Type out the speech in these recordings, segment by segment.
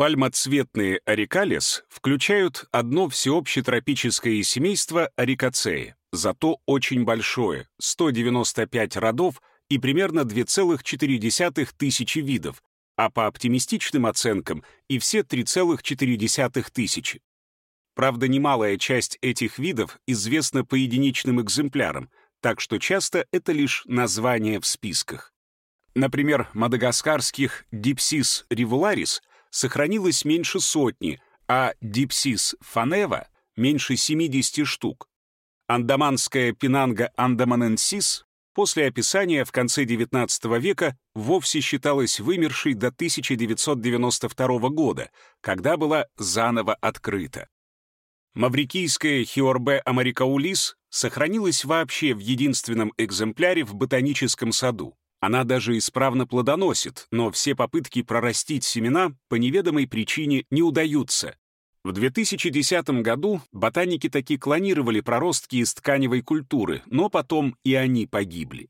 Пальмоцветные орикалес включают одно всеобщетропическое семейство орикацеи, зато очень большое — 195 родов и примерно 2,4 тысячи видов, а по оптимистичным оценкам и все 3,4 тысячи. Правда, немалая часть этих видов известна по единичным экземплярам, так что часто это лишь название в списках. Например, мадагаскарских Dipsis rivularis сохранилось меньше сотни, а Dipsis faneva — меньше 70 штук. Андаманская пинанга андаманенсис после описания в конце XIX века вовсе считалась вымершей до 1992 года, когда была заново открыта. Маврикийская Хиорбе америкаулис сохранилась вообще в единственном экземпляре в ботаническом саду. Она даже исправно плодоносит, но все попытки прорастить семена по неведомой причине не удаются. В 2010 году ботаники таки клонировали проростки из тканевой культуры, но потом и они погибли.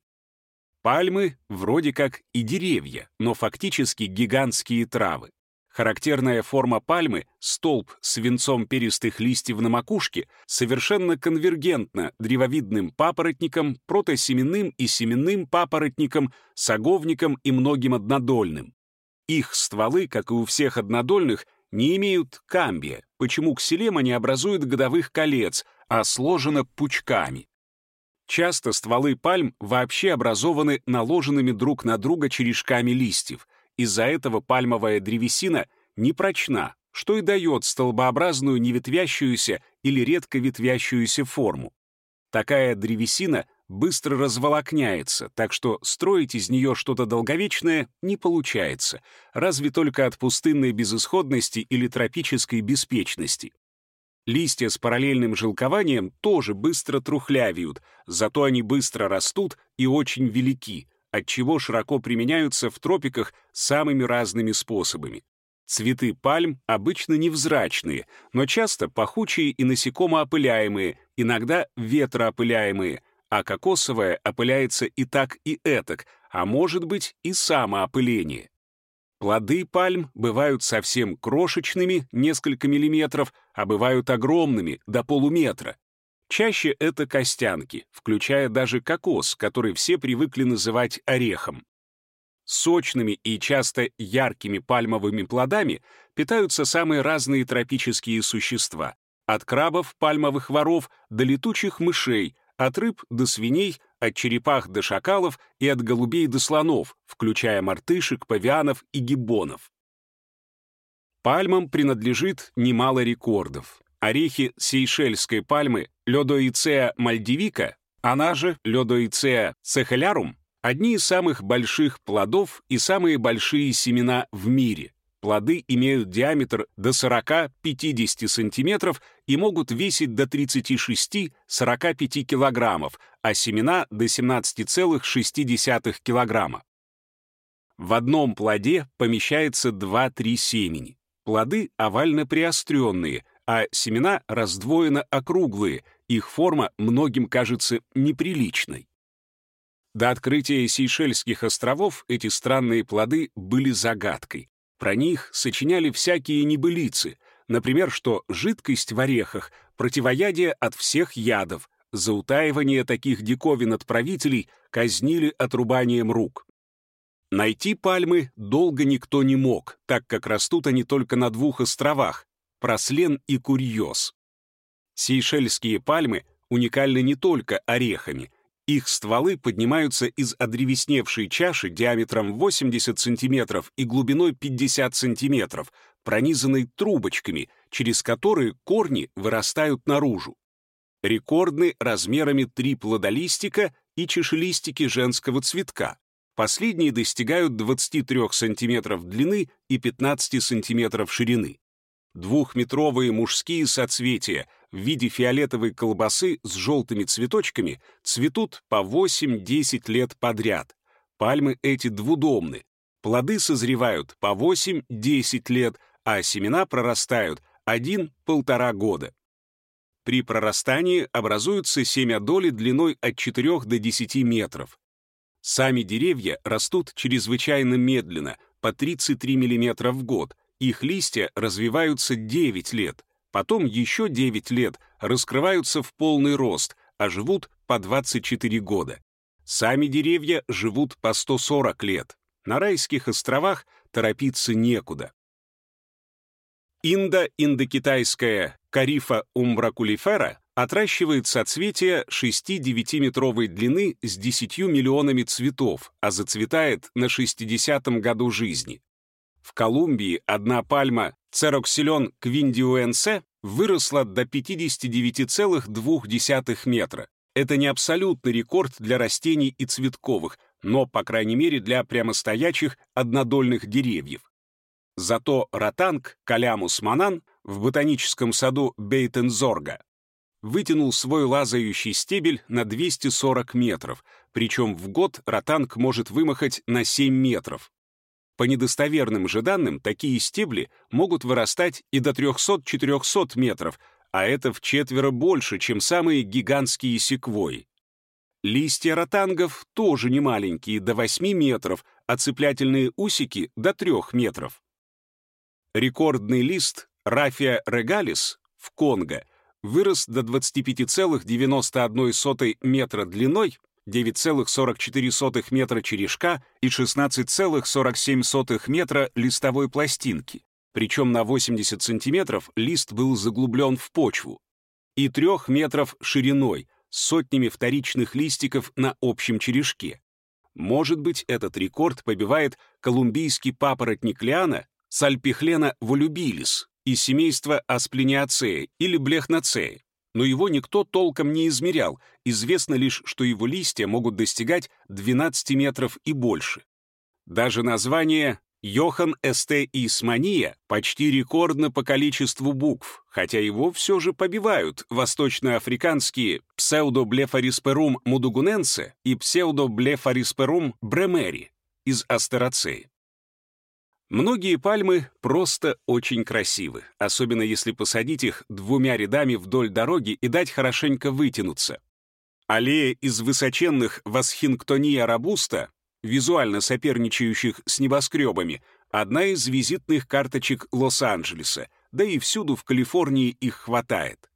Пальмы вроде как и деревья, но фактически гигантские травы. Характерная форма пальмы, столб с венцом перистых листьев на макушке, совершенно конвергентна древовидным папоротникам, протосеменным и семенным папоротникам, саговникам и многим однодольным. Их стволы, как и у всех однодольных, не имеют камбия, почему ксилема не образует годовых колец, а сложена пучками. Часто стволы пальм вообще образованы наложенными друг на друга черешками листьев — из-за этого пальмовая древесина непрочна, что и дает столбообразную неветвящуюся или редко ветвящуюся форму. Такая древесина быстро разволокняется, так что строить из нее что-то долговечное не получается, разве только от пустынной безысходности или тропической беспечности. Листья с параллельным жилкованием тоже быстро трухлявеют, зато они быстро растут и очень велики, отчего широко применяются в тропиках самыми разными способами. Цветы пальм обычно невзрачные, но часто пахучие и насекомоопыляемые, иногда ветроопыляемые, а кокосовая опыляется и так, и этак, а может быть и самоопыление. Плоды пальм бывают совсем крошечными, несколько миллиметров, а бывают огромными, до полуметра. Чаще это костянки, включая даже кокос, который все привыкли называть орехом. Сочными и часто яркими пальмовыми плодами питаются самые разные тропические существа, от крабов, пальмовых воров до летучих мышей, от рыб до свиней, от черепах до шакалов и от голубей до слонов, включая мартышек, павианов и гиббонов. Пальмам принадлежит немало рекордов. Орехи сейшельской пальмы Лёдоицеа мальдивика, она же Лёдоицеа цехелярум, одни из самых больших плодов и самые большие семена в мире. Плоды имеют диаметр до 40-50 сантиметров и могут весить до 36-45 килограммов, а семена — до 17,6 килограмма. В одном плоде помещается 2-3 семени. Плоды овально приостренные, а семена раздвоенно округлые, их форма многим кажется неприличной. До открытия Сейшельских островов эти странные плоды были загадкой. Про них сочиняли всякие небылицы, например, что жидкость в орехах — противоядие от всех ядов, за утаивание таких диковин от правителей казнили отрубанием рук. Найти пальмы долго никто не мог, так как растут они только на двух островах прослен и курьез. Сейшельские пальмы уникальны не только орехами. Их стволы поднимаются из одревесневшей чаши диаметром 80 см и глубиной 50 см, пронизанной трубочками, через которые корни вырастают наружу. Рекордны размерами три плодолистика и чешелистики женского цветка. Последние достигают 23 см длины и 15 см ширины. Двухметровые мужские соцветия в виде фиолетовой колбасы с желтыми цветочками цветут по 8-10 лет подряд. Пальмы эти двудомны. Плоды созревают по 8-10 лет, а семена прорастают 1-1,5 года. При прорастании образуются семя-доли длиной от 4 до 10 метров. Сами деревья растут чрезвычайно медленно, по 33 мм в год, Их листья развиваются 9 лет, потом еще 9 лет раскрываются в полный рост, а живут по 24 года. Сами деревья живут по 140 лет. На райских островах торопиться некуда. Индо-индокитайская карифа умбракулифера отращивает соцветия 6-9-метровой длины с 10 миллионами цветов, а зацветает на 60-м году жизни. В Колумбии одна пальма цероксилен квиндиуэнсе выросла до 59,2 метра. Это не абсолютный рекорд для растений и цветковых, но, по крайней мере, для прямостоячих однодольных деревьев. Зато ротанг Калямус манан в ботаническом саду Бейтензорга вытянул свой лазающий стебель на 240 метров, причем в год ротанг может вымахать на 7 метров. По недостоверным же данным, такие стебли могут вырастать и до 300-400 метров, а это в четверо больше, чем самые гигантские секвои. Листья ротангов тоже не маленькие, до 8 метров, а цеплятельные усики — до 3 метров. Рекордный лист Рафия регалис в Конго вырос до 25,91 метра длиной, 9,44 метра черешка и 16,47 метра листовой пластинки, причем на 80 сантиметров лист был заглублен в почву, и 3 метров шириной, с сотнями вторичных листиков на общем черешке. Может быть, этот рекорд побивает колумбийский папоротник лиана Сальпихлена волюбилис из семейства Асплениацея или Блехнацея, но его никто толком не измерял, известно лишь, что его листья могут достигать 12 метров и больше. Даже название Йохан Эсте Исмания почти рекордно по количеству букв, хотя его все же побивают восточноафриканские псевдоблефарисперум мудугуненсе и псевдоблефарисперум бремери из астерацеи. Многие пальмы просто очень красивы, особенно если посадить их двумя рядами вдоль дороги и дать хорошенько вытянуться. Аллея из высоченных Восхингтония рабуста, визуально соперничающих с небоскребами, одна из визитных карточек Лос-Анджелеса, да и всюду в Калифорнии их хватает.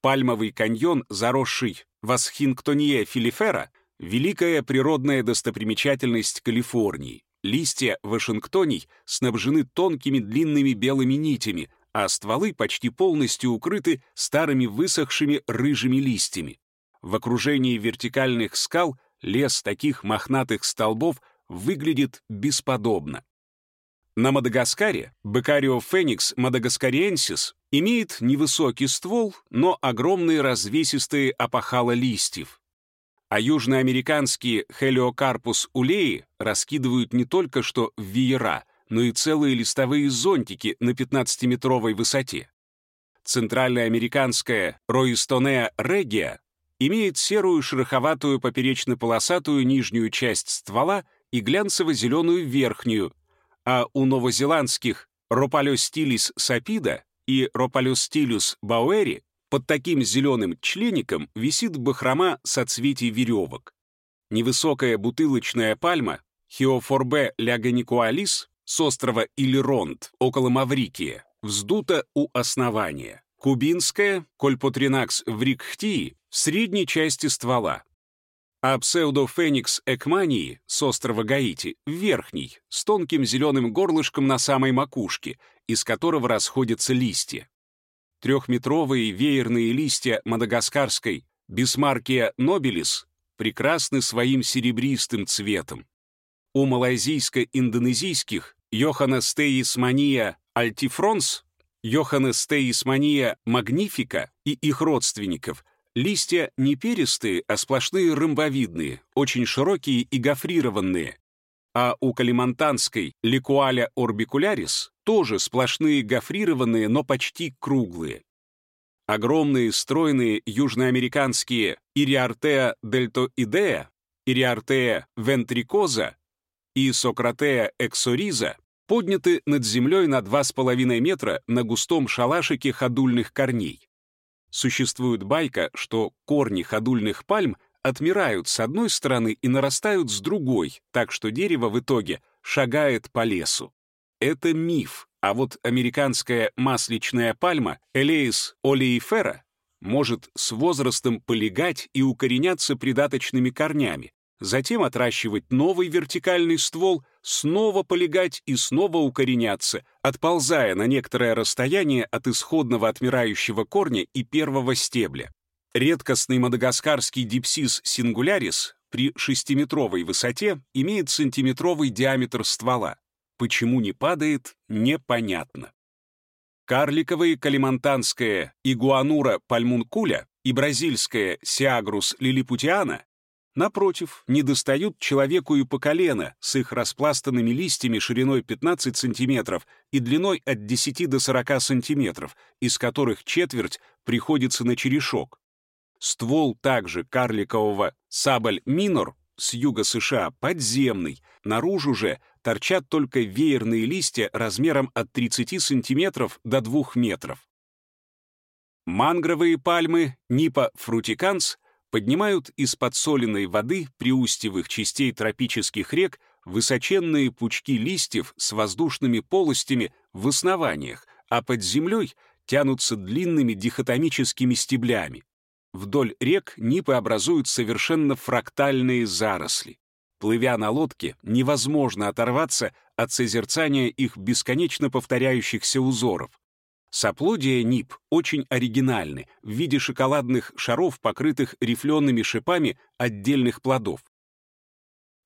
Пальмовый каньон, заросший Восхингтония филифера, великая природная достопримечательность Калифорнии. Листья Вашингтоний снабжены тонкими длинными белыми нитями, а стволы почти полностью укрыты старыми высохшими рыжими листьями. В окружении вертикальных скал лес таких мохнатых столбов выглядит бесподобно. На Мадагаскаре Бекарио феникс мадагаскариенсис имеет невысокий ствол, но огромные развесистые опахала листьев а южноамериканские хелиокарпус улеи раскидывают не только что веера, но и целые листовые зонтики на 15-метровой высоте. Центральноамериканская Роистонеа регия имеет серую шероховатую поперечно-полосатую нижнюю часть ствола и глянцево-зеленую верхнюю, а у новозеландских Ропалёстилис сапида и Ропалёстилюс бауэри под таким зеленым члеником висит бахрома соцветий веревок. Невысокая бутылочная пальма Хиофорбе ляганикуалис с острова Илеронт около Маврикия вздута у основания. Кубинская Кольпотринакс врикхтии в средней части ствола. А Pseudophoenix ekmanii с острова Гаити в верхней, с тонким зеленым горлышком на самой макушке, из которого расходятся листья трехметровые веерные листья мадагаскарской Bismarckia nobilis прекрасны своим серебристым цветом. У малайзийско-индонезийских Johannesteijsmannia altifrons, Johannesteijsmannia magnifica и их родственников листья не перистые, а сплошные ромбовидные, очень широкие и гофрированные, а у калимантанской ликуаля орбикулярис тоже сплошные гофрированные, но почти круглые. Огромные стройные южноамериканские Ириартеа дельтоидея, Ириартеа вентрикоза и Сократеа эксориза подняты над землей на 2,5 метра на густом шалашике ходульных корней. Существует байка, что корни ходульных пальм отмирают с одной стороны и нарастают с другой, так что дерево в итоге шагает по лесу. Это миф, А вот американская масличная пальма Элеис олеифера может с возрастом полегать и укореняться придаточными корнями, затем отращивать новый вертикальный ствол, снова полегать и снова укореняться, отползая на некоторое расстояние от исходного отмирающего корня и первого стебля. Редкостный мадагаскарский дипсис сингулярис при 6-метровой высоте имеет сантиметровый диаметр ствола. Почему не падает, непонятно. Карликовые калимантанская игуанура пальмункуля и бразильская сиагрус лилипутиана напротив, не достают человеку и по колено с их распластанными листьями шириной 15 см и длиной от 10 до 40 см, из которых четверть приходится на черешок. Ствол также карликового сабль минор с юга США подземный, наружу же торчат только веерные листья размером от 30 сантиметров до 2 метров. Мангровые пальмы Нипа фрутиканс поднимают из подсоленной воды приустьевых частей тропических рек высоченные пучки листьев с воздушными полостями в основаниях, а под землей тянутся длинными дихотомическими стеблями. Вдоль рек нипы образуют совершенно фрактальные заросли. Плывя на лодке, невозможно оторваться от созерцания их бесконечно повторяющихся узоров. Соплодия нип очень оригинальны в виде шоколадных шаров, покрытых рифлеными шипами отдельных плодов.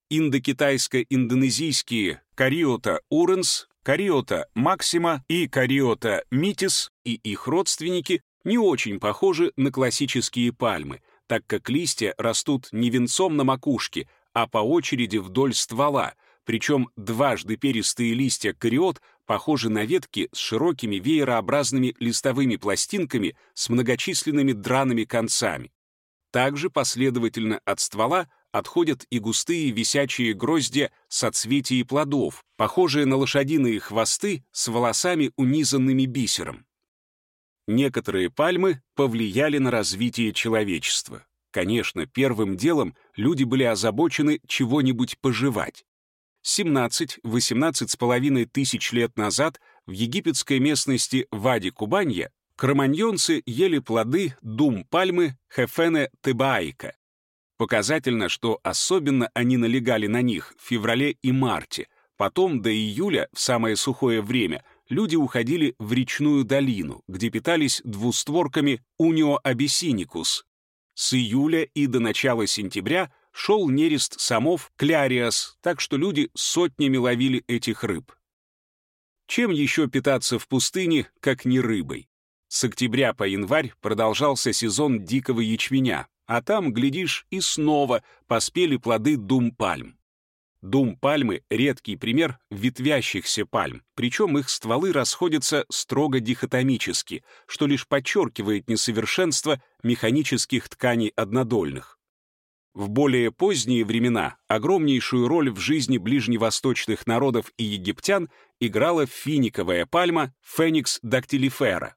Индокитайско-индонезийские кариота уренс, кариота максима и кариота митис и их родственники не очень похожи на классические пальмы, так как листья растут не венцом на макушке, а по очереди вдоль ствола, причем дважды перистые листья кариот похожи на ветки с широкими веерообразными листовыми пластинками с многочисленными драными концами. Также последовательно от ствола отходят и густые висячие гроздья соцветий плодов, похожие на лошадиные хвосты с волосами, унизанными бисером. Некоторые пальмы повлияли на развитие человечества. Конечно, первым делом люди были озабочены чего-нибудь пожевать. 17-18 с половиной тысяч лет назад в египетской местности Вади-Кубанья кроманьонцы ели плоды дум пальмы Хефене тебаика. Показательно, что особенно они налегали на них в феврале и марте, потом до июля, в самое сухое время — люди уходили в речную долину, где питались двустворками унио абиссиникус. С июля и до начала сентября шел нерест самов кляриас, так что люди сотнями ловили этих рыб. Чем еще питаться в пустыне, как не рыбой? С октября по январь продолжался сезон дикого ячменя, а там, глядишь, и снова поспели плоды дум-пальм. Дум пальмы — редкий пример ветвящихся пальм, причем их стволы расходятся строго дихотомически, что лишь подчеркивает несовершенство механических тканей однодольных. В более поздние времена огромнейшую роль в жизни ближневосточных народов и египтян играла финиковая пальма Феникс дактилифера.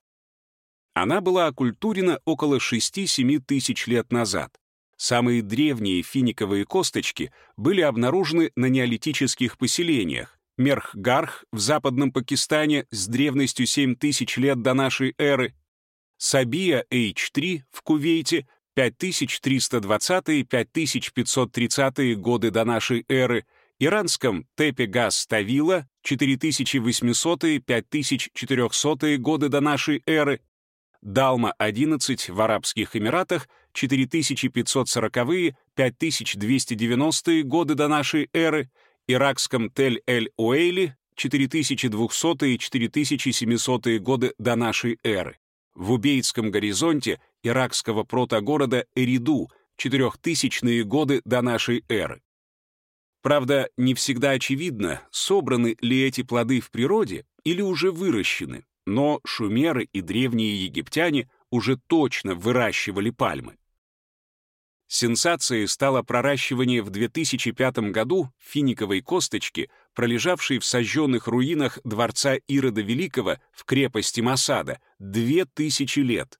Она была оккультурена около 6-7 тысяч лет назад. Самые древние финиковые косточки были обнаружены на неолитических поселениях. Мерхгарх в западном Пакистане с древностью 7000 лет до нашей эры, Сабия H3 в Кувейте 5320-5530 годы до нашей эры, иранском Тепе-Газ Тавила 4800-5400 годы до нашей эры, Далма-11 в Арабских Эмиратах 4540-5290 годы до нашей эры, иракском Тель-эль-Уэйли 4200 4700 годы до нашей эры, в Убейдском горизонте иракского протогорода Эриду 4000 годы до нашей эры. Правда, не всегда очевидно, собраны ли эти плоды в природе или уже выращены, но шумеры и древние египтяне уже точно выращивали пальмы. Сенсацией стало проращивание в 2005 году финиковой косточки, пролежавшей в сожженных руинах дворца Ирода Великого в крепости Масада 2000 лет.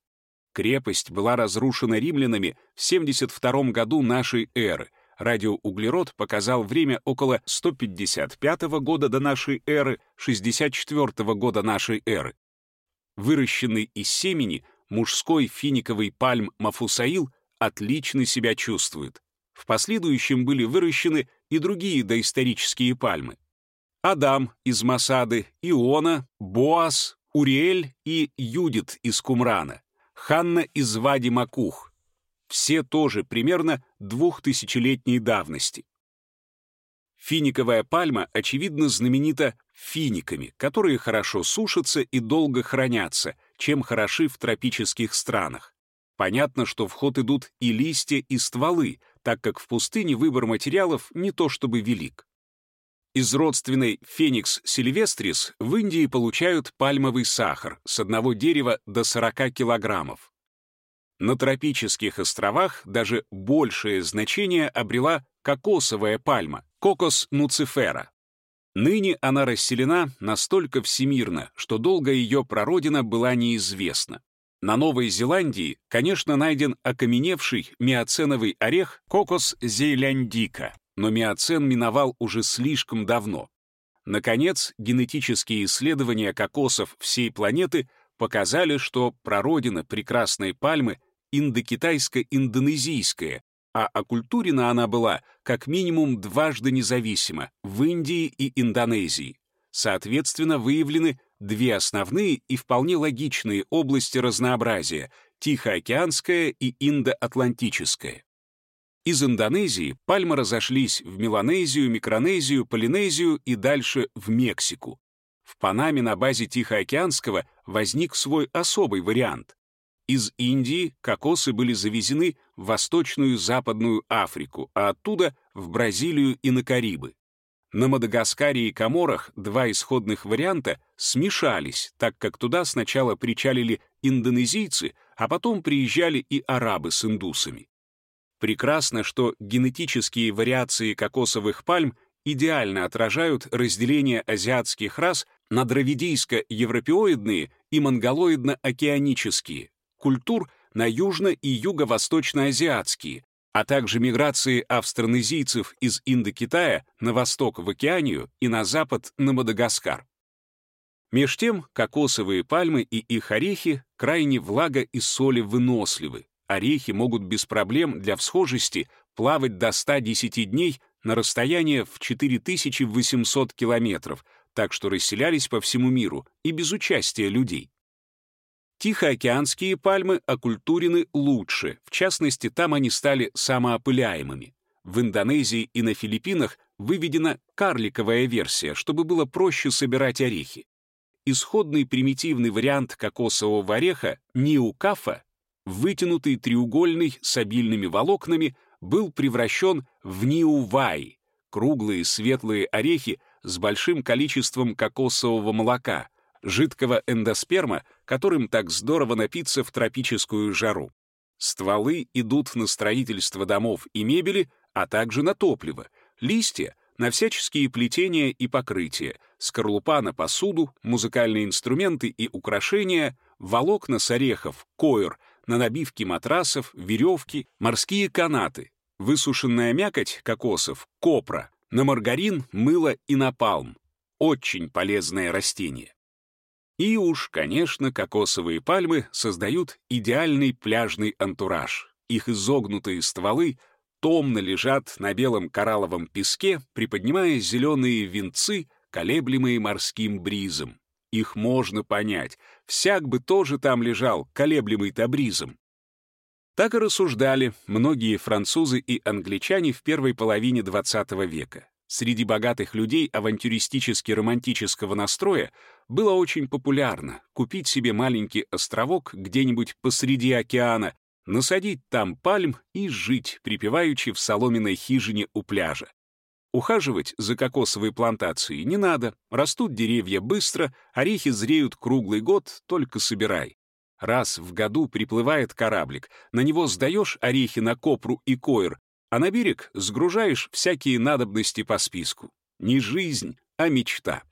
Крепость была разрушена римлянами в 72 году нашей эры, радиоуглерод показал время около 155 года до нашей эры, 64 года нашей эры. Выращенный из семени мужской финиковый пальм Мафусаил отлично себя чувствует. В последующем были выращены и другие доисторические пальмы. Адам из Масады, Иона, Боас, Уриэль и Юдит из Кумрана, Ханна из Вади Макух. Все тоже примерно двухтысячелетней давности. Финиковая пальма, очевидно, знаменита финиками, которые хорошо сушатся и долго хранятся, чем хороши в тропических странах. Понятно, что в ход идут и листья, и стволы, так как в пустыне выбор материалов не то чтобы велик. Из родственной феникс сильвестрис в Индии получают пальмовый сахар с одного дерева до 40 килограммов. На тропических островах даже большее значение обрела кокосовая пальма, кокос нуцифера. Ныне она расселена настолько всемирно, что долго ее прародина была неизвестна. На Новой Зеландии, конечно, найден окаменевший миоценовый орех кокос зейляндика, но миоцен миновал уже слишком давно. Наконец, генетические исследования кокосов всей планеты показали, что прародина прекрасной пальмы индокитайско-индонезийская, а оккультурена она была как минимум дважды независимо в Индии и Индонезии. Соответственно, выявлены две основные и вполне логичные области разнообразия — Тихоокеанская и Индоатлантическая. Из Индонезии пальмы разошлись в Меланезию, Микронезию, Полинезию и дальше в Мексику. В Панаме на базе Тихоокеанского возник свой особый вариант. Из Индии кокосы были завезены в Восточную и Западную Африку, а оттуда — в Бразилию и на Карибы. На Мадагаскаре и Коморах два исходных варианта смешались, так как туда сначала причалили индонезийцы, а потом приезжали и арабы с индусами. Прекрасно, что генетические вариации кокосовых пальм идеально отражают разделение азиатских рас на дравидийско-европеоидные и монголоидно-океанические, культур на южно- и юго-восточно-азиатские, а также миграции австронезийцев из Индокитая на восток в Океанию и на запад на Мадагаскар. Меж тем, кокосовые пальмы и их орехи крайне влага и соли выносливы. Орехи могут без проблем для всхожести плавать до 110 дней на расстояние в 4800 километров, так что расселялись по всему миру и без участия людей. Тихоокеанские пальмы окультурены лучше, в частности, там они стали самоопыляемыми. В Индонезии и на Филиппинах выведена карликовая версия, чтобы было проще собирать орехи. Исходный примитивный вариант кокосового ореха ниукафа, вытянутый треугольный с обильными волокнами, был превращен в ниувай, круглые светлые орехи с большим количеством кокосового молока — жидкого эндосперма, которым так здорово напиться в тропическую жару. Стволы идут на строительство домов и мебели, а также на топливо, листья — на всяческие плетения и покрытия, скорлупа на посуду, музыкальные инструменты и украшения, волокна с орехов, койр, на набивки матрасов, веревки, морские канаты, высушенная мякоть кокосов, копра, на маргарин, мыло и напалм. Очень полезное растение. И уж, конечно, кокосовые пальмы создают идеальный пляжный антураж. Их изогнутые стволы томно лежат на белом коралловом песке, приподнимая зеленые венцы, колеблемые морским бризом. Их можно понять. Всяк бы тоже там лежал, колеблемый-то бризом. Так и рассуждали многие французы и англичане в первой половине XX века. Среди богатых людей авантюристически-романтического настроя было очень популярно купить себе маленький островок где-нибудь посреди океана, насадить там пальм и жить, припеваючи в соломенной хижине у пляжа. Ухаживать за кокосовой плантацией не надо, растут деревья быстро, орехи зреют круглый год, только собирай. Раз в году приплывает кораблик, на него сдаешь орехи на копру и койр, а на берег сгружаешь всякие надобности по списку. Не жизнь, а мечта.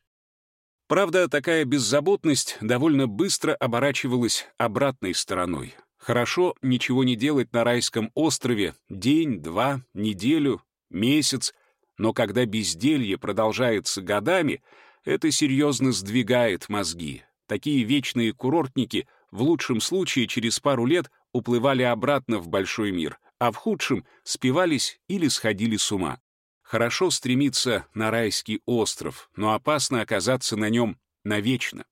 Правда, такая беззаботность довольно быстро оборачивалась обратной стороной. Хорошо ничего не делать на райском острове день, два, неделю, месяц, но когда безделье продолжается годами, это серьезно сдвигает мозги. Такие вечные курортники в лучшем случае через пару лет уплывали обратно в большой мир, а в худшем спивались или сходили с ума. Хорошо стремиться на райский остров, но опасно оказаться на нем навечно.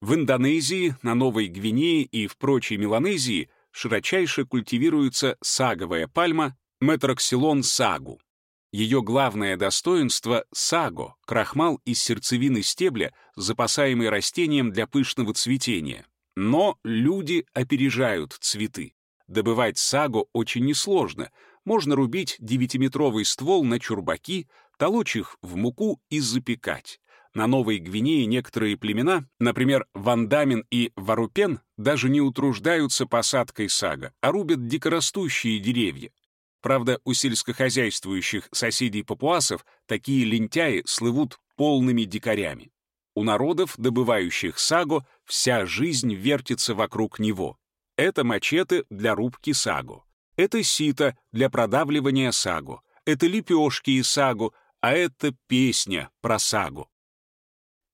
В Индонезии, на Новой Гвинее и в прочей Меланезии широчайше культивируется саговая пальма Метроксилон сагу. Ее главное достоинство — саго, крахмал из сердцевины стебля, запасаемый растением для пышного цветения. Но люди опережают цветы. Добывать саго очень несложно. Можно рубить девятиметровый ствол на чурбаки, толочь их в муку и запекать. На Новой Гвинее некоторые племена, например, Вандамин и Варупен, даже не утруждаются посадкой сага, а рубят дикорастущие деревья. Правда, у сельскохозяйствующих соседей папуасов такие лентяи слывут полными дикарями. У народов, добывающих сагу, вся жизнь вертится вокруг него. Это мачете для рубки сагу. Это сито для продавливания сагу. Это лепешки из сагу, а это песня про сагу.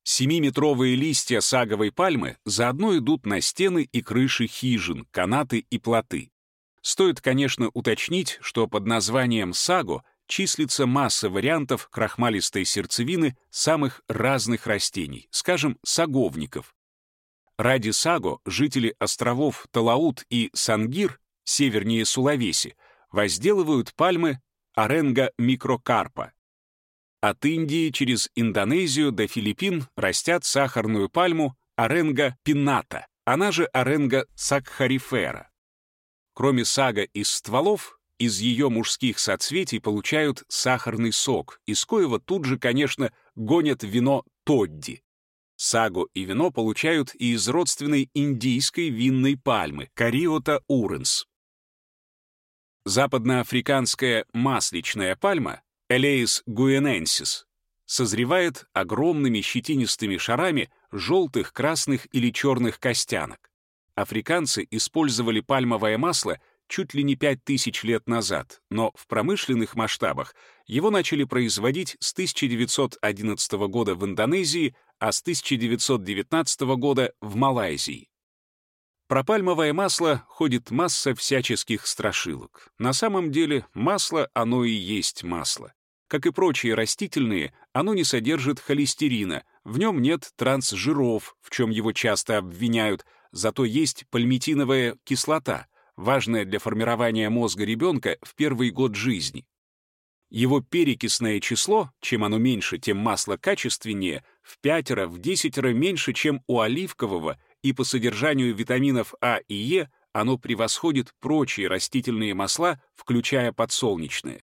Семиметровые листья саговой пальмы заодно идут на стены и крыши хижин, канаты и плоты. Стоит, конечно, уточнить, что под названием саго числится масса вариантов крахмалистой сердцевины самых разных растений, скажем, саговников. Ради саго жители островов Талаут и Сангир, севернее Сулавеси, возделывают пальмы аренга микрокарпа. От Индии через Индонезию до Филиппин растят сахарную пальму аренга пината, она же аренга сакхарифера. Кроме сага из стволов, из ее мужских соцветий получают сахарный сок, из коего тут же, конечно, гонят вино тодди. Сагу и вино получают и из родственной индийской винной пальмы Кариота уренс. Западноафриканская масличная пальма Элеис гуэненсис созревает огромными щетинистыми шарами желтых, красных или черных костянок. Африканцы использовали пальмовое масло чуть ли не 5000 лет назад, но в промышленных масштабах его начали производить с 1911 года в Индонезии, а с 1919 года в Малайзии. Про пальмовое масло ходит масса всяческих страшилок. На самом деле масло оно и есть масло. Как и прочие растительные, оно не содержит холестерина, в нем нет трансжиров, в чем его часто обвиняют, Зато есть пальмитиновая кислота, важная для формирования мозга ребенка в первый год жизни. Его перекисное число, чем оно меньше, тем масло качественнее, в пятеро, в десятеро меньше, чем у оливкового, и по содержанию витаминов А и Е оно превосходит прочие растительные масла, включая подсолнечные.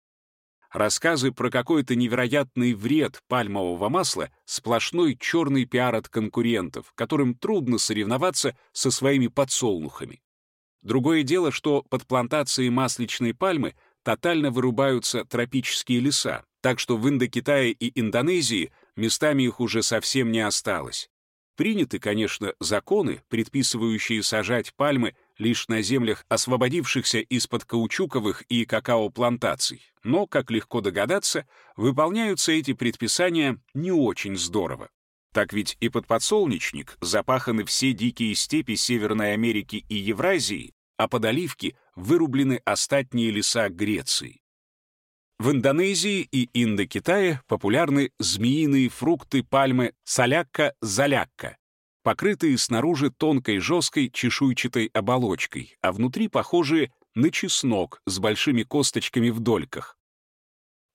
Рассказы про какой-то невероятный вред пальмового масла — сплошной черный пиар от конкурентов, которым трудно соревноваться со своими подсолнухами. Другое дело, что под плантацией масличной пальмы тотально вырубаются тропические леса, так что в Индокитае и Индонезии местами их уже совсем не осталось. Приняты, конечно, законы, предписывающие сажать пальмы лишь на землях, освободившихся из-под каучуковых и какао-плантаций. Но, как легко догадаться, выполняются эти предписания не очень здорово. Так ведь и под подсолнечник запаханы все дикие степи Северной Америки и Евразии, а под оливки вырублены остатние леса Греции. В Индонезии и Индокитае популярны змеиные фрукты пальмы салякка-залякка, покрытые снаружи тонкой жесткой чешуйчатой оболочкой, а внутри похожие на чеснок с большими косточками в дольках.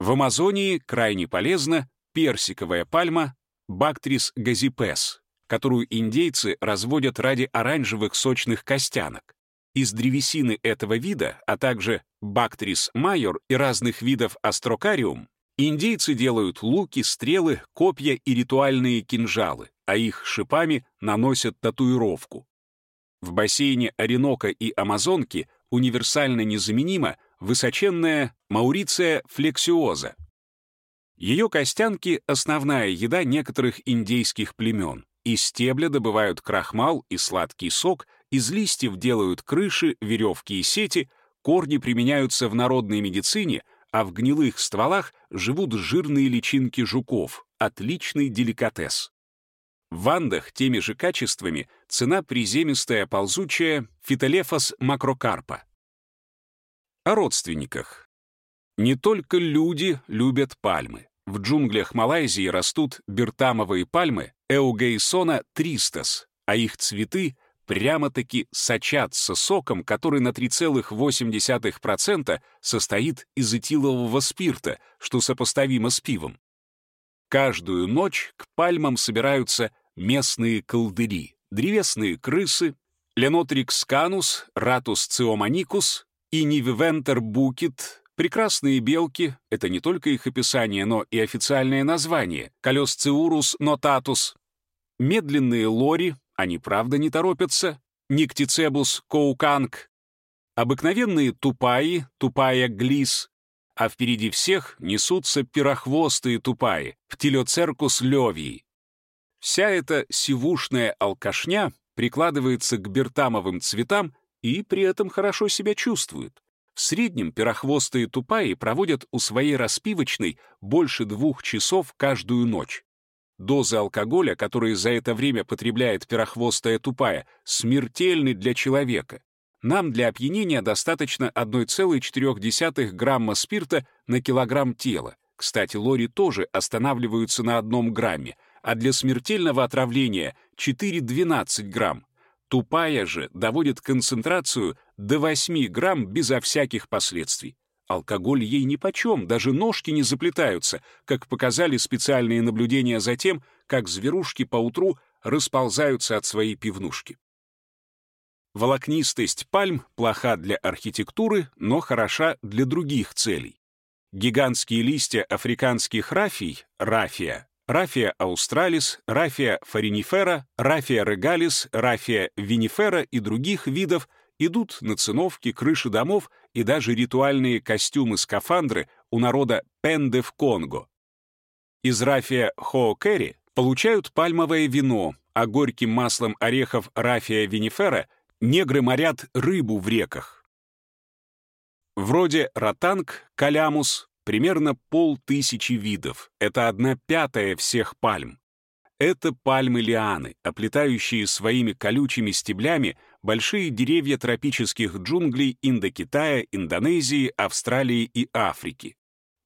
В Амазонии крайне полезна персиковая пальма Bactris газипес, которую индейцы разводят ради оранжевых сочных костянок. Из древесины этого вида, а также Bactris major и разных видов астрокариум, индейцы делают луки, стрелы, копья и ритуальные кинжалы, а их шипами наносят татуировку. В бассейне Оренока и Амазонки универсально незаменима высоченная Мауриция флексиоза. Ее костянки — основная еда некоторых индейских племен. Из стебля добывают крахмал и сладкий сок, из листьев делают крыши, веревки и сети, корни применяются в народной медицине, а в гнилых стволах живут жирные личинки жуков. Отличный деликатес. В Андах теми же качествами цена приземистая ползучая фитолефос макрокарпа. О родственниках. Не только люди любят пальмы. В джунглях Малайзии растут бертамовые пальмы Эугейсона тристас, а их цветы прямо-таки сочатся соком, который на 3,8% состоит из этилового спирта, что сопоставимо с пивом. Каждую ночь к пальмам собираются местные колдыри, древесные крысы, Ленотрикс канус, Ратус циоманикус и Ниввентер букет, прекрасные белки — это не только их описание, но и официальное название, Колесциурус нотатус, медленные лори, они правда не торопятся, Никтицебус коуканг, обыкновенные тупаи, тупая глис, а впереди всех несутся пирохвостые тупаи, птилоцеркус левий. Вся эта сивушная алкашня прикладывается к бертамовым цветам и при этом хорошо себя чувствует. В среднем пирохвостые тупаи проводят у своей распивочной больше двух часов каждую ночь. Дозы алкоголя, которые за это время потребляет пирохвостая тупая, смертельны для человека. Нам для опьянения достаточно 1,4 грамма спирта на килограмм тела. Кстати, лори тоже останавливаются на одном грамме — а для смертельного отравления 4-12 грамм. Тупая же доводит концентрацию до 8 грамм безо всяких последствий. Алкоголь ей нипочем, даже ножки не заплетаются, как показали специальные наблюдения за тем, как зверушки поутру расползаются от своей пивнушки. Волокнистость пальм плоха для архитектуры, но хороша для других целей. Гигантские листья африканских рафий, рафия, Рафия аустралис, рафия форинифера, рафия регалис, рафия винифера и других видов идут на циновки, крыши домов и даже ритуальные костюмы-скафандры у народа Пенде в Конго. Из рафия хоокери получают пальмовое вино, а горьким маслом орехов рафия винифера негры морят рыбу в реках. Вроде ротанг, калямус, примерно полтысячи видов. Это одна пятая всех пальм. Это пальмы-лианы, оплетающие своими колючими стеблями большие деревья тропических джунглей Индокитая, Индонезии, Австралии и Африки.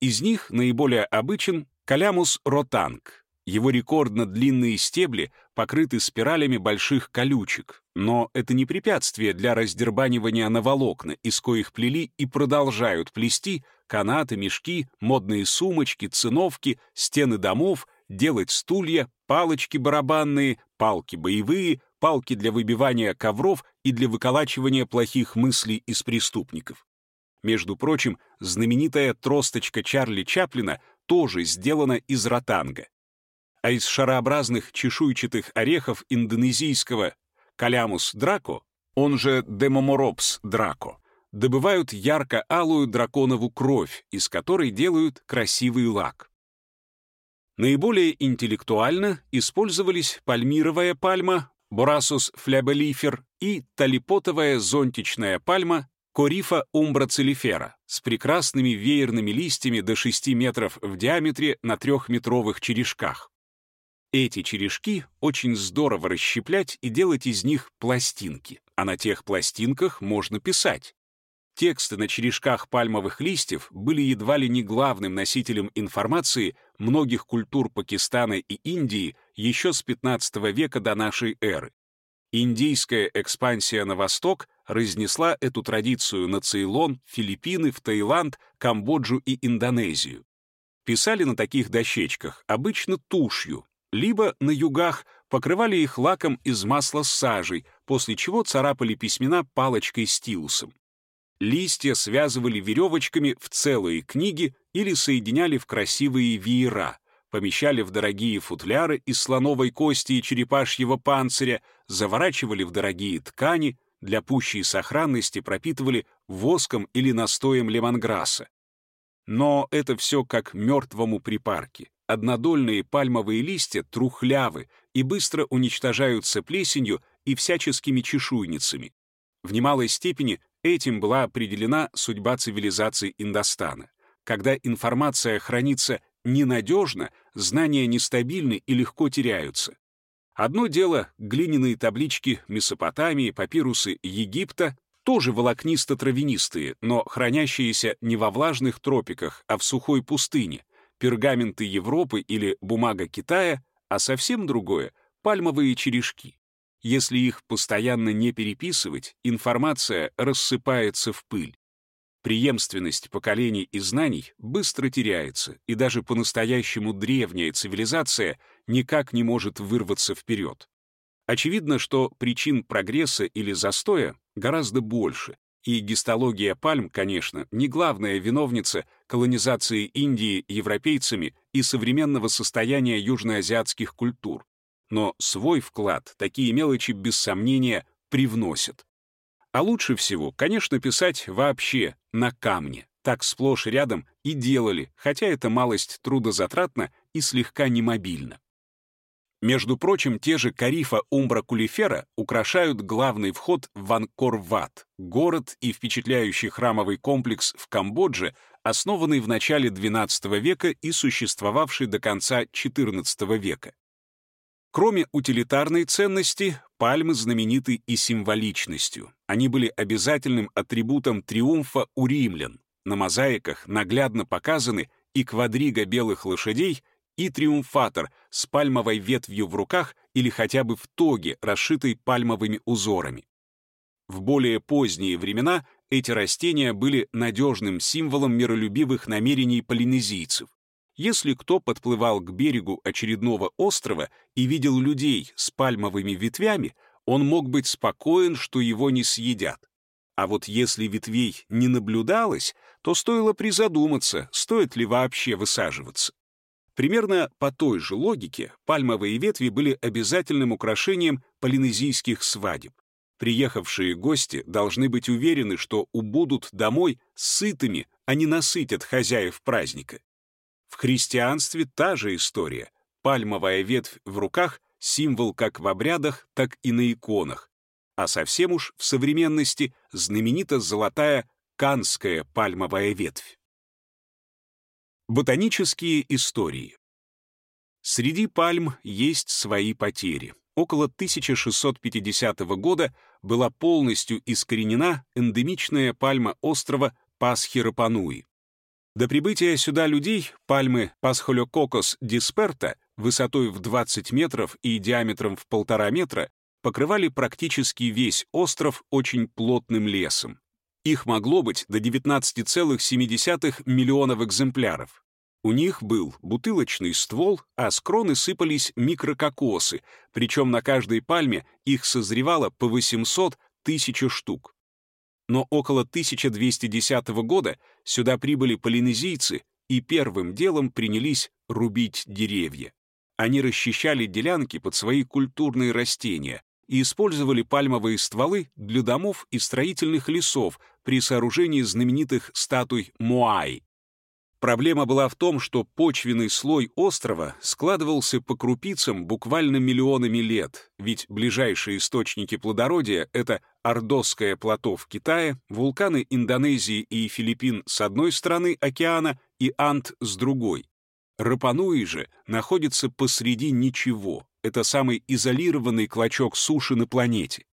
Из них наиболее обычен калямус ротанг. Его рекордно длинные стебли покрыты спиралями больших колючек, но это не препятствие для раздербанивания на волокна, из коих плели и продолжают плести канаты, мешки, модные сумочки, циновки, стены домов, делать стулья, палочки барабанные, палки боевые, палки для выбивания ковров и для выколачивания плохих мыслей из преступников. Между прочим, знаменитая тросточка Чарли Чаплина тоже сделана из ротанга. А из шарообразных чешуйчатых орехов индонезийского калямус драко, он же демоморопс драко, добывают ярко-алую драконову кровь, из которой делают красивый лак. Наиболее интеллектуально использовались пальмировая пальма, борасус флебелифер и талипотовая зонтичная пальма корифа умбрацелифера с прекрасными веерными листьями до 6 метров в диаметре на трехметровых черешках. Эти черешки очень здорово расщеплять и делать из них пластинки, а на тех пластинках можно писать. Тексты на черешках пальмовых листьев были едва ли не главным носителем информации многих культур Пакистана и Индии еще с 15 века до нашей эры. Индийская экспансия на восток разнесла эту традицию на Цейлон, Филиппины, в Таиланд, Камбоджу и Индонезию. Писали на таких дощечках обычно тушью, либо на югах покрывали их лаком из масла с сажей, после чего царапали письмена палочкой-стилусом. Листья связывали веревочками в целые книги или соединяли в красивые веера, помещали в дорогие футляры из слоновой кости и черепашьего панциря, заворачивали в дорогие ткани, для пущей сохранности пропитывали воском или настоем лемонграсса. Но это все как мертвому припарке. Однодольные пальмовые листья трухлявы и быстро уничтожаются плесенью и всяческими чешуйницами. В немалой степени Этим была определена судьба цивилизации Индостана. когда информация хранится ненадежно, знания нестабильны и легко теряются. Одно дело — глиняные таблички Месопотамии, папирусы Египта, тоже волокнисто-травянистые, но хранящиеся не во влажных тропиках, а в сухой пустыне, пергаменты Европы или бумага Китая, а совсем другое — пальмовые черешки. Если их постоянно не переписывать, информация рассыпается в пыль. Преемственность поколений и знаний быстро теряется, и даже по-настоящему древняя цивилизация никак не может вырваться вперед. Очевидно, что причин прогресса или застоя гораздо больше, и гистология пальм, конечно, не главная виновница колонизации Индии европейцами и современного состояния южноазиатских культур. Но свой вклад такие мелочи без сомнения привносят. А лучше всего, конечно, писать вообще на камне. Так сплошь рядом и делали, хотя это малость трудозатратно и слегка немобильно. Между прочим, те же Карифа Умбра Кулифера украшают главный вход в Анкор-Ват, город и впечатляющий храмовый комплекс в Камбодже, основанный в начале XII века и существовавший до конца XIV века. Кроме утилитарной ценности, пальмы знамениты и символичностью. Они были обязательным атрибутом триумфа у римлян. На мозаиках наглядно показаны и квадрига белых лошадей — и триумфатор с пальмовой ветвью в руках или хотя бы в тоге, расшитой пальмовыми узорами. В более поздние времена эти растения были надежным символом миролюбивых намерений полинезийцев. Если кто подплывал к берегу очередного острова и видел людей с пальмовыми ветвями, он мог быть спокоен, что его не съедят. А вот если ветвей не наблюдалось, то стоило призадуматься, стоит ли вообще высаживаться. Примерно по той же логике пальмовые ветви были обязательным украшением полинезийских свадеб. Приехавшие гости должны быть уверены, что убудут домой сытыми, а не насытят хозяев праздника. В христианстве та же история. Пальмовая ветвь в руках — символ как в обрядах, так и на иконах. А совсем уж в современности знаменита золотая канская пальмовая ветвь. Ботанические истории. Среди пальм есть свои потери. Около 1650 года была полностью искоренена эндемичная пальма острова Пасхирапануи. До прибытия сюда людей пальмы Пасхолококос дисперта высотой в 20 метров и диаметром в полтора метра покрывали практически весь остров очень плотным лесом. Их могло быть до 19,7 миллионов экземпляров. У них был бутылочный ствол, а с кроны сыпались микрококосы, причем на каждой пальме их созревало по 800 тысяч штук. Но около 1210 года сюда прибыли полинезийцы и первым делом принялись рубить деревья. Они расчищали делянки под свои культурные растения, и использовали пальмовые стволы для домов и строительных лесов при сооружении знаменитых статуй Моай. Проблема была в том, что почвенный слой острова складывался по крупицам буквально миллионами лет, ведь ближайшие источники плодородия — это Ордосское плато в Китае, вулканы Индонезии и Филиппин с одной стороны океана и Ант с другой. Рапануи же находится посреди ничего, это самый изолированный клочок суши на планете.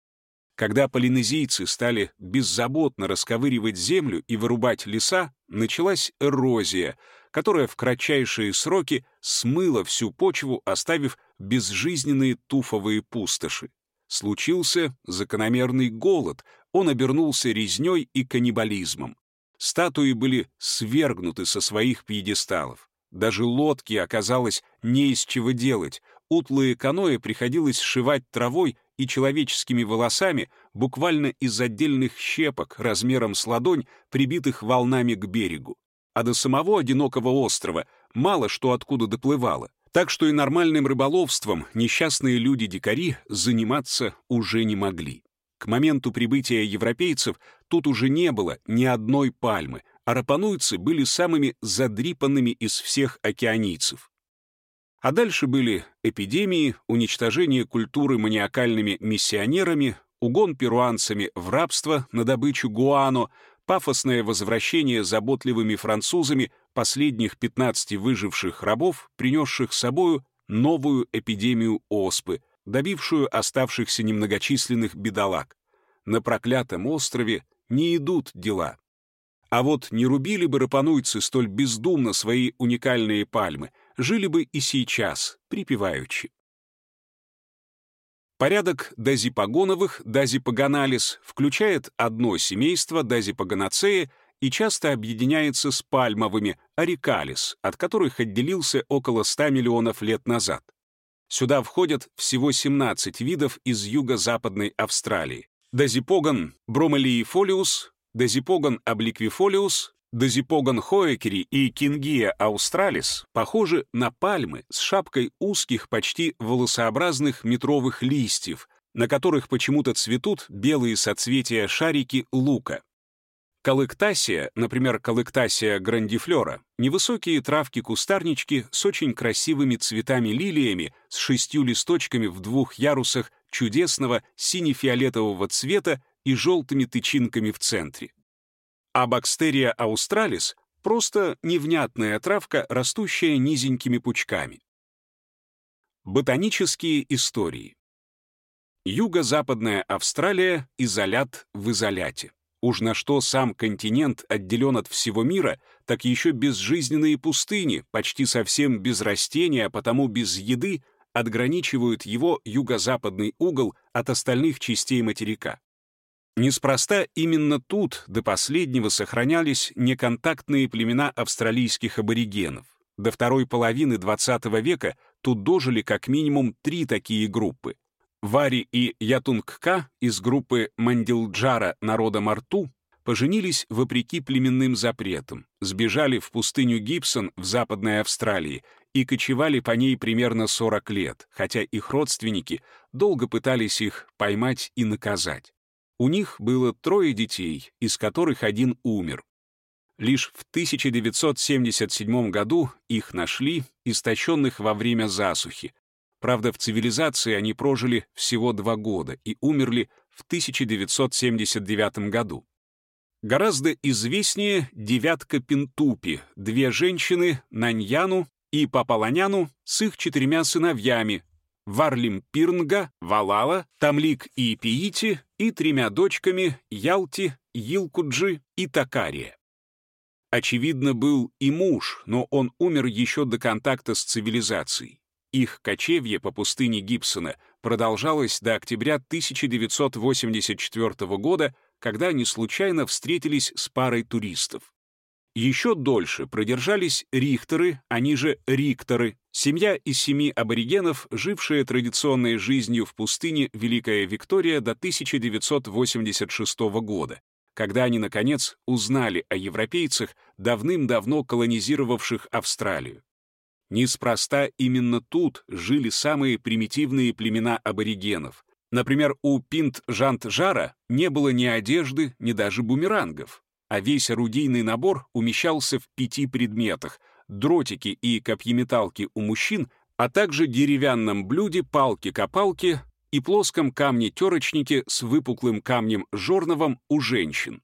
Когда полинезийцы стали беззаботно расковыривать землю и вырубать леса, началась эрозия, которая в кратчайшие сроки смыла всю почву, оставив безжизненные туфовые пустоши. Случился закономерный голод, он обернулся резней и каннибализмом. Статуи были свергнуты со своих пьедесталов. Даже лодки оказалось не из чего делать, утлые каноэ приходилось сшивать травой и человеческими волосами буквально из отдельных щепок размером с ладонь, прибитых волнами к берегу. А до самого одинокого острова мало что откуда доплывало. Так что и нормальным рыболовством несчастные люди-дикари заниматься уже не могли. К моменту прибытия европейцев тут уже не было ни одной пальмы, а рапануйцы были самыми задрипанными из всех океанийцев. А дальше были эпидемии, уничтожение культуры маниакальными миссионерами, угон перуанцами в рабство на добычу гуано, пафосное возвращение заботливыми французами последних 15 выживших рабов, принесших с собою новую эпидемию оспы, добившую оставшихся немногочисленных бедолаг. На проклятом острове не идут дела. А вот не рубили бы рапануйцы столь бездумно свои уникальные пальмы, жили бы и сейчас, припеваючи. Порядок дазипагоновых, дазипаганалис, включает одно семейство дазипаганацеи и часто объединяется с пальмовыми, арикалис, от которых отделился около 100 миллионов лет назад. Сюда входят всего 17 видов из юго-западной Австралии. Дазипоган бромелиифолиус, дазипоган обликвифолиус, дазипоган хоекери и кингия аустралис похожи на пальмы с шапкой узких, почти волосообразных метровых листьев, на которых почему-то цветут белые соцветия шарики лука. Колыктасия, например, колыктасия грандифлора, невысокие травки-кустарнички с очень красивыми цветами-лилиями с шестью листочками в двух ярусах чудесного сине-фиолетового цвета и желтыми тычинками в центре. А бакстерия аустралис — просто невнятная травка, растущая низенькими пучками. Ботанические истории. Юго-западная Австралия — изолят в изоляте. Уж на что сам континент отделен от всего мира, так еще безжизненные пустыни, почти совсем без растения, а потому без еды, отграничивают его юго-западный угол от остальных частей материка. Неспроста именно тут до последнего сохранялись неконтактные племена австралийских аборигенов. До второй половины XX века тут дожили как минимум три такие группы Вари и Ятунгка из группы Мандилджара народа Марту поженились вопреки племенным запретам, сбежали в пустыню Гибсон в Западной Австралии и кочевали по ней примерно 40 лет, хотя их родственники долго пытались их поймать и наказать. У них было трое детей, из которых один умер. Лишь в 1977 году их нашли, истощенных во время засухи, Правда, в цивилизации они прожили всего два года и умерли в 1979 году. Гораздо известнее девятка Пентупи, две женщины, Наньяну и Папаланяну с их четырьмя сыновьями, Варлим Пирнга, Валала, Тамлик и Пиити и тремя дочками Ялти, Йилкуджи и Такария. Очевидно, был и муж, но он умер еще до контакта с цивилизацией. Их кочевье по пустыне Гибсона продолжалось до октября 1984 года, когда они случайно встретились с парой туристов. Еще дольше продержались рихтеры, они же рикторы, семья из семи аборигенов, жившая традиционной жизнью в пустыне Великая Виктория до 1986 года, когда они, наконец, узнали о европейцах, давным-давно колонизировавших Австралию. Неспроста именно тут жили самые примитивные племена аборигенов. Например, у Пинт-Жант-Жара не было ни одежды, ни даже бумерангов, а весь орудийный набор умещался в пяти предметах — дротики и копьеметалки у мужчин, а также деревянном блюде палки-копалки и плоском камне-терочнике с выпуклым камнем жорновом у женщин.